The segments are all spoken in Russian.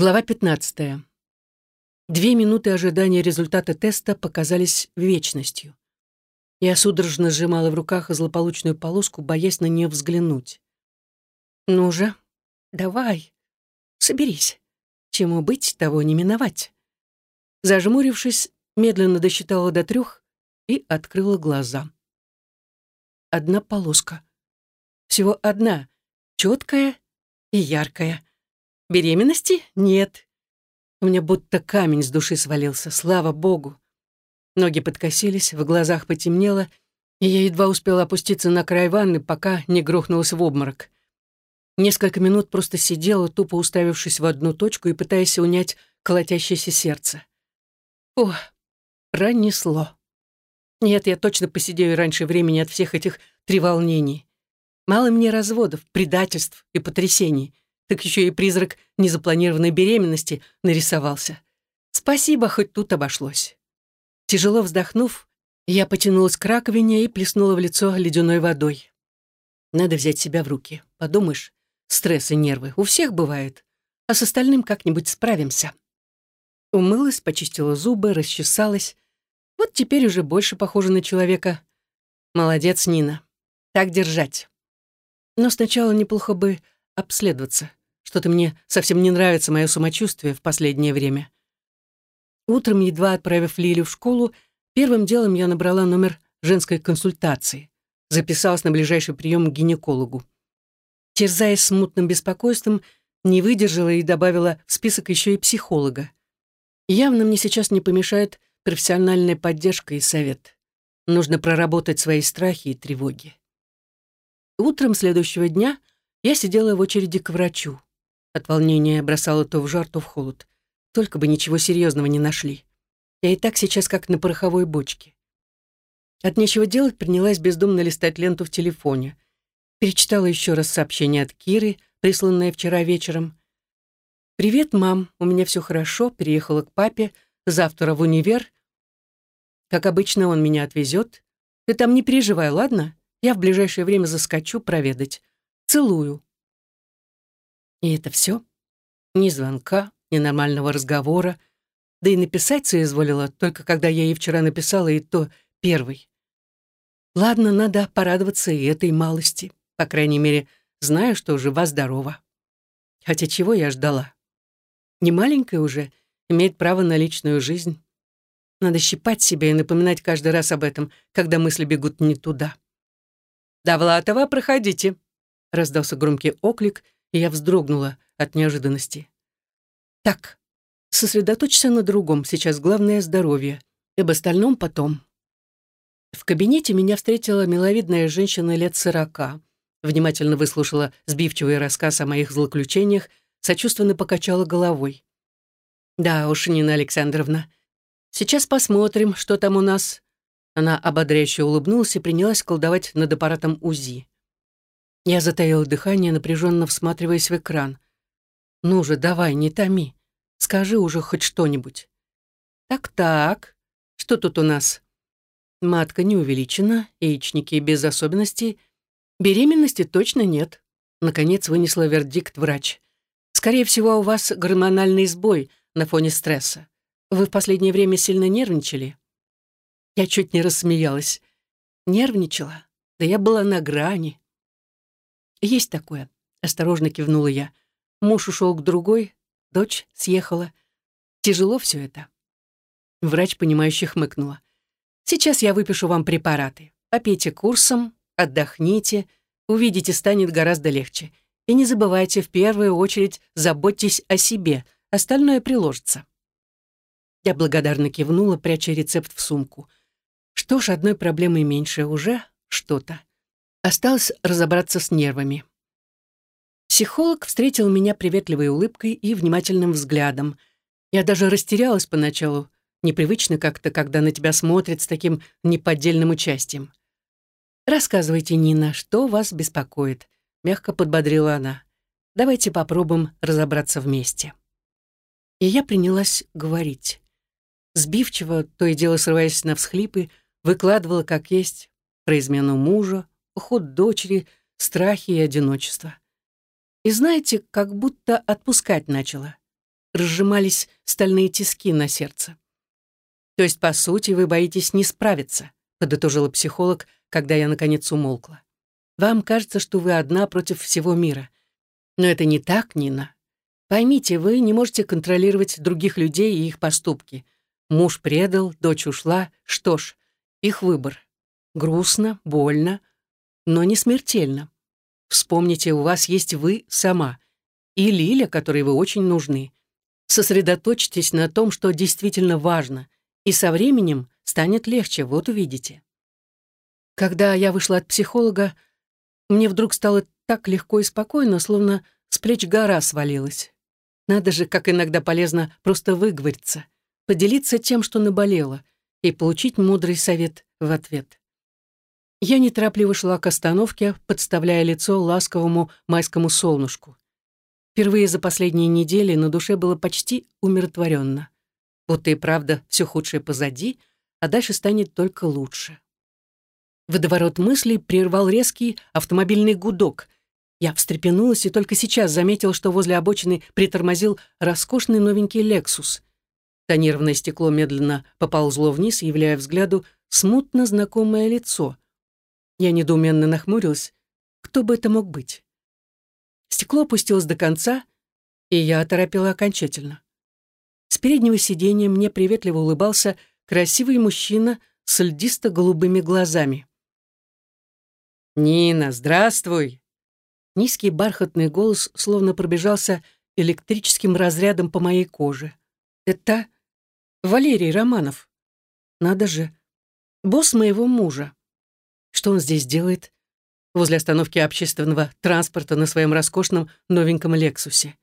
Глава 15. Две минуты ожидания результата теста показались вечностью. Я судорожно сжимала в руках злополучную полоску, боясь на нее взглянуть. «Ну же, давай, соберись. Чему быть, того не миновать». Зажмурившись, медленно досчитала до трех и открыла глаза. Одна полоска. Всего одна, четкая и яркая. Беременности нет. У меня будто камень с души свалился, слава богу. Ноги подкосились, в глазах потемнело, и я едва успела опуститься на край ванны, пока не грохнулась в обморок. Несколько минут просто сидела, тупо уставившись в одну точку и пытаясь унять колотящееся сердце. О, пронесло. Нет, я точно посидею раньше времени от всех этих треволнений. Мало мне разводов, предательств и потрясений — так еще и призрак незапланированной беременности нарисовался. Спасибо, хоть тут обошлось. Тяжело вздохнув, я потянулась к раковине и плеснула в лицо ледяной водой. Надо взять себя в руки. Подумаешь, стресс и нервы у всех бывают, а с остальным как-нибудь справимся. Умылась, почистила зубы, расчесалась. Вот теперь уже больше похожа на человека. Молодец, Нина. Так держать. Но сначала неплохо бы обследоваться. Что-то мне совсем не нравится мое самочувствие в последнее время. Утром, едва отправив Лилю в школу, первым делом я набрала номер женской консультации. Записалась на ближайший прием к гинекологу. Терзаясь смутным беспокойством, не выдержала и добавила в список еще и психолога. Явно мне сейчас не помешает профессиональная поддержка и совет. Нужно проработать свои страхи и тревоги. Утром следующего дня я сидела в очереди к врачу. От волнения бросала то в жар, то в холод. Только бы ничего серьезного не нашли. Я и так сейчас как на пороховой бочке. От нечего делать принялась бездумно листать ленту в телефоне. Перечитала еще раз сообщение от Киры, присланное вчера вечером. «Привет, мам, у меня все хорошо, переехала к папе, завтра в универ. Как обычно, он меня отвезет. Ты там не переживай, ладно? Я в ближайшее время заскочу проведать. Целую». И это все? Ни звонка, ни нормального разговора. Да и написать соизволила, только когда я ей вчера написала, и то первый. Ладно, надо порадоваться и этой малости. По крайней мере, знаю, что жива-здорова. Хотя чего я ждала? Не маленькая уже, имеет право на личную жизнь. Надо щипать себя и напоминать каждый раз об этом, когда мысли бегут не туда. «Довлатова, проходите!» — раздался громкий оклик — и я вздрогнула от неожиданности. «Так, сосредоточься на другом, сейчас главное — здоровье, об остальном потом». В кабинете меня встретила миловидная женщина лет сорока, внимательно выслушала сбивчивый рассказ о моих злоключениях, сочувственно покачала головой. «Да уж, Нина Александровна, сейчас посмотрим, что там у нас». Она ободряюще улыбнулась и принялась колдовать над аппаратом УЗИ. Я затаила дыхание, напряженно всматриваясь в экран. «Ну же, давай, не томи. Скажи уже хоть что-нибудь». «Так-так, что тут у нас?» Матка не увеличена, яичники без особенностей. Беременности точно нет. Наконец вынесла вердикт врач. Скорее всего, у вас гормональный сбой на фоне стресса. Вы в последнее время сильно нервничали? Я чуть не рассмеялась. Нервничала? Да я была на грани. «Есть такое», — осторожно кивнула я. «Муж ушел к другой, дочь съехала. Тяжело все это». Врач, понимающе хмыкнула. «Сейчас я выпишу вам препараты. Попейте курсом, отдохните, увидите, станет гораздо легче. И не забывайте, в первую очередь заботьтесь о себе, остальное приложится». Я благодарно кивнула, пряча рецепт в сумку. Что ж, одной проблемой меньше уже что-то. Осталось разобраться с нервами. Психолог встретил меня приветливой улыбкой и внимательным взглядом. Я даже растерялась поначалу, непривычно как-то, когда на тебя смотрят с таким неподдельным участием. «Рассказывайте, Нина, что вас беспокоит?» — мягко подбодрила она. «Давайте попробуем разобраться вместе». И я принялась говорить. Сбивчиво, то и дело срываясь на всхлипы, выкладывала как есть про измену мужа, уход дочери, страхи и одиночество. И знаете, как будто отпускать начала. разжимались стальные тиски на сердце. «То есть, по сути, вы боитесь не справиться», подытожила психолог, когда я, наконец, умолкла. «Вам кажется, что вы одна против всего мира. Но это не так, Нина. Поймите, вы не можете контролировать других людей и их поступки. Муж предал, дочь ушла. Что ж, их выбор. Грустно, больно, но не смертельно. Вспомните, у вас есть вы сама и Лиля, которой вы очень нужны. Сосредоточьтесь на том, что действительно важно, и со временем станет легче, вот увидите. Когда я вышла от психолога, мне вдруг стало так легко и спокойно, словно с плеч гора свалилась. Надо же, как иногда полезно просто выговориться, поделиться тем, что наболело, и получить мудрый совет в ответ. Я неторопливо шла к остановке, подставляя лицо ласковому майскому солнышку. Впервые за последние недели на душе было почти умиротворенно. Вот и правда все худшее позади, а дальше станет только лучше. Водоворот мыслей прервал резкий автомобильный гудок. Я встрепенулась и только сейчас заметил, что возле обочины притормозил роскошный новенький «Лексус». Тонированное стекло медленно поползло вниз, являя взгляду смутно знакомое лицо. Я недоуменно нахмурилась. Кто бы это мог быть? Стекло опустилось до конца, и я оторопела окончательно. С переднего сиденья мне приветливо улыбался красивый мужчина с льдисто-голубыми глазами. «Нина, здравствуй!» Низкий бархатный голос словно пробежался электрическим разрядом по моей коже. «Это Валерий Романов. Надо же, босс моего мужа. Что он здесь делает? Возле остановки общественного транспорта на своем роскошном новеньком «Лексусе».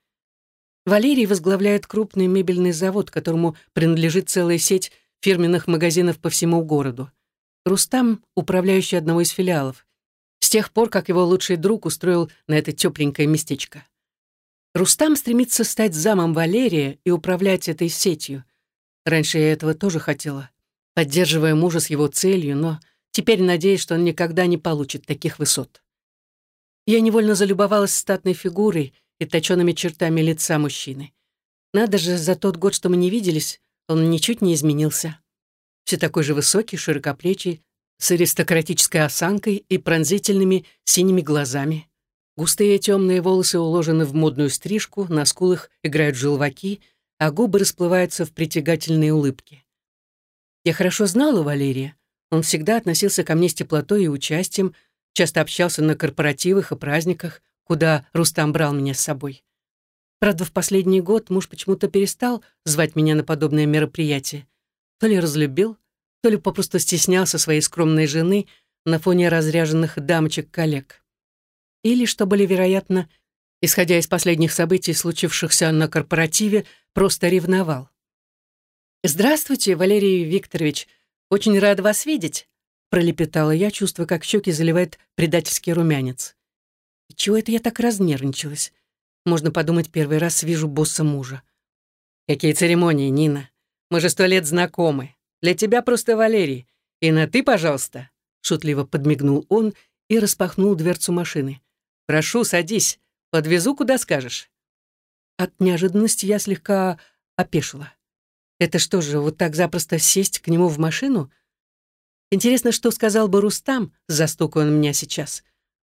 Валерий возглавляет крупный мебельный завод, которому принадлежит целая сеть фирменных магазинов по всему городу. Рустам — управляющий одного из филиалов. С тех пор, как его лучший друг устроил на это тепленькое местечко. Рустам стремится стать замом Валерия и управлять этой сетью. Раньше я этого тоже хотела, поддерживая мужа с его целью, но теперь надеюсь, что он никогда не получит таких высот. Я невольно залюбовалась статной фигурой и точенными чертами лица мужчины. Надо же, за тот год, что мы не виделись, он ничуть не изменился. Все такой же высокий, широкоплечий, с аристократической осанкой и пронзительными синими глазами. Густые темные волосы уложены в модную стрижку, на скулах играют желваки, а губы расплываются в притягательные улыбки. Я хорошо знала Валерия. Он всегда относился ко мне с теплотой и участием, часто общался на корпоративах и праздниках, куда Рустам брал меня с собой. Правда, в последний год муж почему-то перестал звать меня на подобные мероприятия. То ли разлюбил, то ли попросту стеснялся своей скромной жены на фоне разряженных дамочек-коллег. Или, что более вероятно, исходя из последних событий, случившихся на корпоративе, просто ревновал. «Здравствуйте, Валерий Викторович. Очень рада вас видеть», — пролепетала я, чувствуя, как щеки заливает предательский румянец. чего это я так разнервничалась? Можно подумать, первый раз вижу босса мужа. «Какие церемонии, Нина? Мы же сто лет знакомы. Для тебя просто Валерий. И на «ты», пожалуйста», — шутливо подмигнул он и распахнул дверцу машины. «Прошу, садись. Подвезу, куда скажешь». От неожиданности я слегка опешила. Это что же, вот так запросто сесть к нему в машину? Интересно, что сказал бы Рустам, застукая он меня сейчас.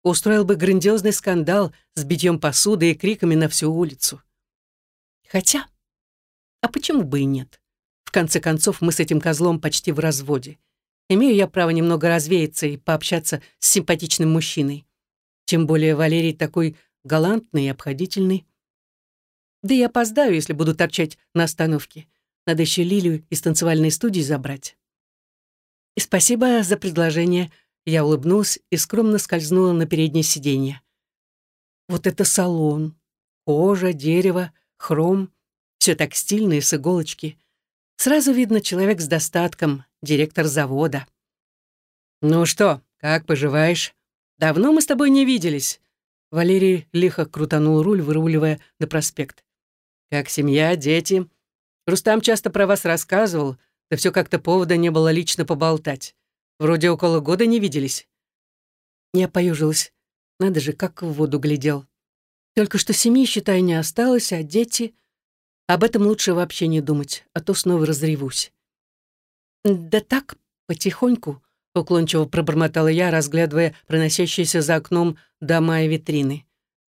Устроил бы грандиозный скандал с битьем посуды и криками на всю улицу. Хотя, а почему бы и нет? В конце концов, мы с этим козлом почти в разводе. Имею я право немного развеяться и пообщаться с симпатичным мужчиной. Тем более Валерий такой галантный и обходительный. Да и опоздаю, если буду торчать на остановке. Надо еще Лилию из танцевальной студии забрать. И спасибо за предложение. Я улыбнулась и скромно скользнула на переднее сиденье. Вот это салон. Кожа, дерево, хром. Все так стильно и с иголочки. Сразу видно человек с достатком, директор завода. «Ну что, как поживаешь? Давно мы с тобой не виделись». Валерий лихо крутанул руль, выруливая на проспект. «Как семья, дети?» Рустам часто про вас рассказывал, да все как-то повода не было лично поболтать. Вроде около года не виделись». Я поюжилась. Надо же, как в воду глядел. Только что семьи, считай, не осталось, а дети... Об этом лучше вообще не думать, а то снова разревусь. «Да так, потихоньку», — уклончиво пробормотала я, разглядывая проносящиеся за окном дома и витрины.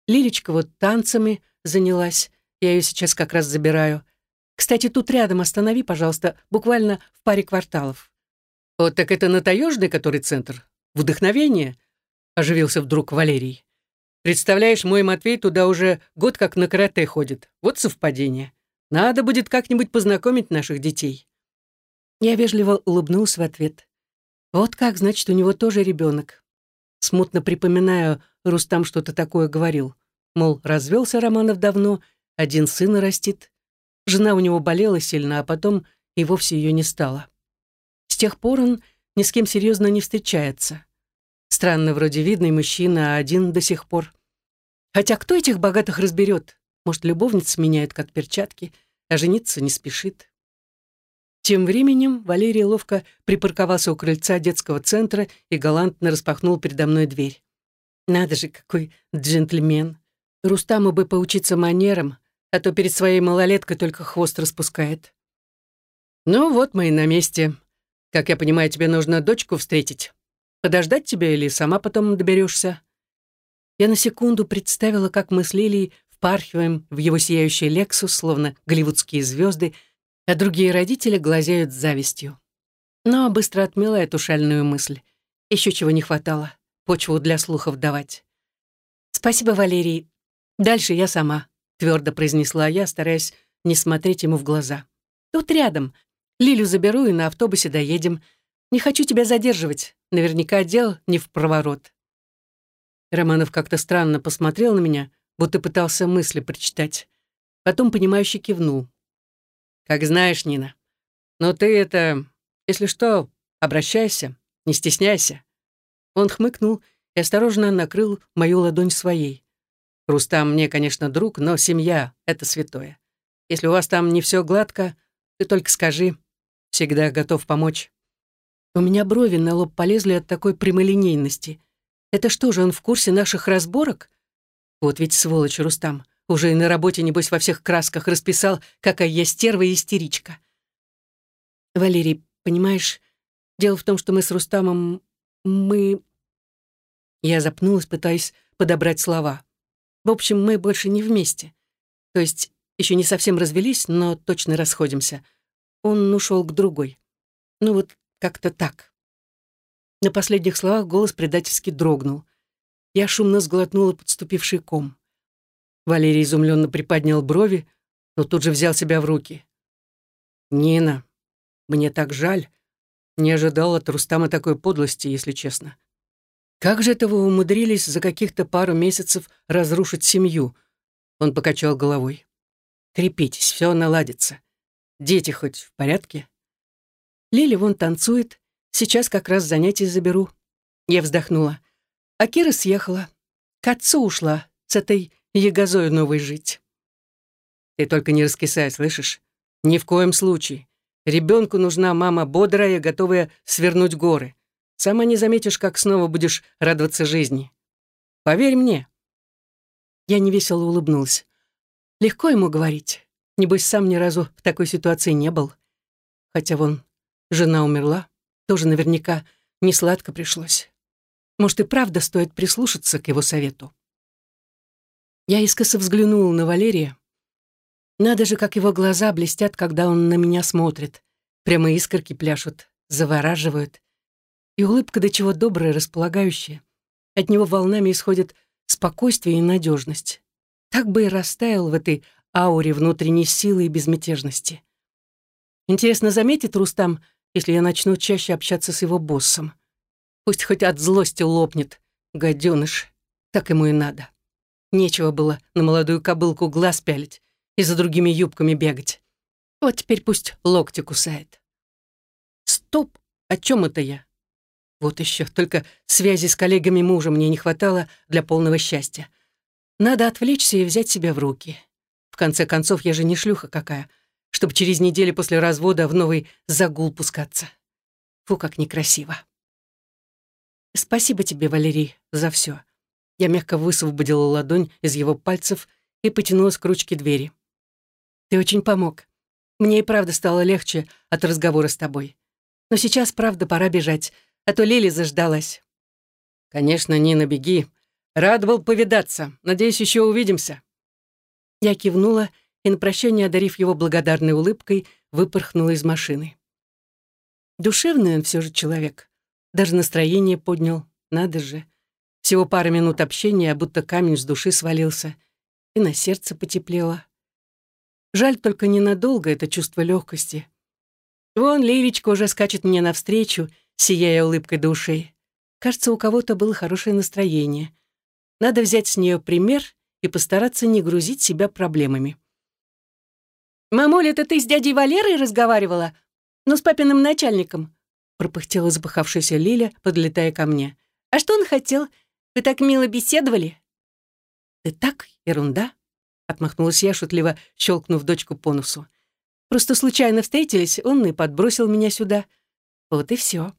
Лилечка вот танцами занялась, я ее сейчас как раз забираю. Кстати, тут рядом останови, пожалуйста, буквально в паре кварталов. Вот так это на Таежный, который центр? Вдохновение? Оживился вдруг Валерий. Представляешь, мой Матвей туда уже год как на карате ходит. Вот совпадение. Надо будет как-нибудь познакомить наших детей. Я вежливо улыбнулся в ответ. Вот как, значит, у него тоже ребенок. Смутно припоминаю, Рустам что-то такое говорил. Мол, развелся Романов давно, один сын растит. Жена у него болела сильно, а потом и вовсе ее не стало. С тех пор он ни с кем серьезно не встречается. Странно, вроде видный мужчина, а один до сих пор. Хотя кто этих богатых разберет? Может, любовница меняет как перчатки, а жениться не спешит. Тем временем Валерий ловко припарковался у крыльца детского центра и галантно распахнул передо мной дверь. Надо же, какой джентльмен. Рустаму бы поучиться манерам, а то перед своей малолеткой только хвост распускает. Ну вот мы и на месте. Как я понимаю, тебе нужно дочку встретить. Подождать тебя или сама потом доберешься? Я на секунду представила, как мы с Лилией впархиваем в его сияющий Лексус, словно голливудские звезды, а другие родители глазеют с завистью. Но быстро отмела эту шальную мысль. Еще чего не хватало. Почву для слухов давать. «Спасибо, Валерий. Дальше я сама», — твердо произнесла я, стараясь не смотреть ему в глаза. «Тут рядом. Лилю заберу и на автобусе доедем. Не хочу тебя задерживать. Наверняка дел не в проворот». Романов как-то странно посмотрел на меня, будто пытался мысли прочитать. Потом, понимающе кивнул. «Как знаешь, Нина. Но ты это... Если что, обращайся, не стесняйся». Он хмыкнул и осторожно накрыл мою ладонь своей. «Рустам мне, конечно, друг, но семья — это святое. Если у вас там не все гладко, ты только скажи. Всегда готов помочь». У меня брови на лоб полезли от такой прямолинейности. Это что же, он в курсе наших разборок? Вот ведь сволочь Рустам. Уже и на работе, небось, во всех красках расписал, какая я стерва и истеричка. Валерий, понимаешь, дело в том, что мы с Рустамом... Мы... Я запнулась, пытаясь подобрать слова. В общем, мы больше не вместе. То есть еще не совсем развелись, но точно расходимся. Он ушел к другой. Ну вот как-то так. На последних словах голос предательски дрогнул. Я шумно сглотнула подступивший ком. Валерий изумленно приподнял брови, но тут же взял себя в руки. «Нина, мне так жаль. Не ожидал от Рустама такой подлости, если честно. Как же это вы умудрились за каких-то пару месяцев разрушить семью?» Он покачал головой. «Крепитесь, все наладится. Дети хоть в порядке?» Лили вон танцует. Сейчас как раз занятия заберу. Я вздохнула. А Кира съехала. К отцу ушла с этой ягозой новой жить. Ты только не раскисай, слышишь? Ни в коем случае. Ребенку нужна мама бодрая, готовая свернуть горы. Сама не заметишь, как снова будешь радоваться жизни. Поверь мне. Я невесело улыбнулась. Легко ему говорить. Небось, сам ни разу в такой ситуации не был. Хотя вон Жена умерла, тоже наверняка не сладко пришлось. Может, и правда стоит прислушаться к его совету. Я искоса взглянула на Валерия. Надо же, как его глаза блестят, когда он на меня смотрит. Прямо искорки пляшут, завораживают. И улыбка до чего добрая, располагающая. От него волнами исходит спокойствие и надежность. Так бы и растаял в этой ауре внутренней силы и безмятежности. Интересно, заметит Рустам, если я начну чаще общаться с его боссом. Пусть хоть от злости лопнет, гаденыш, так ему и надо. Нечего было на молодую кобылку глаз пялить и за другими юбками бегать. Вот теперь пусть локти кусает. Стоп, о чем это я? Вот еще, только связи с коллегами мужа мне не хватало для полного счастья. Надо отвлечься и взять себя в руки. В конце концов, я же не шлюха какая — чтобы через неделю после развода в новый загул пускаться. Фу, как некрасиво. Спасибо тебе, Валерий, за все. Я мягко высвободила ладонь из его пальцев и потянулась к ручке двери. Ты очень помог. Мне и правда стало легче от разговора с тобой. Но сейчас, правда, пора бежать, а то Лили заждалась. Конечно, Нина, беги. Рад был повидаться. Надеюсь, еще увидимся. Я кивнула и на прощание, одарив его благодарной улыбкой, выпорхнула из машины. Душевный он все же человек. Даже настроение поднял, надо же. Всего пара минут общения, а будто камень с души свалился. И на сердце потеплело. Жаль только ненадолго это чувство легкости. Вон Лилечка уже скачет мне навстречу, сияя улыбкой до ушей. Кажется, у кого-то было хорошее настроение. Надо взять с нее пример и постараться не грузить себя проблемами. «Мамуль, это ты с дядей Валерой разговаривала? Ну, с папиным начальником?» пропыхтела запыхавшаяся Лиля, подлетая ко мне. «А что он хотел? Вы так мило беседовали?» «Ты так, ерунда», — отмахнулась я, шутливо щелкнув дочку по носу. «Просто случайно встретились, он и подбросил меня сюда. Вот и все.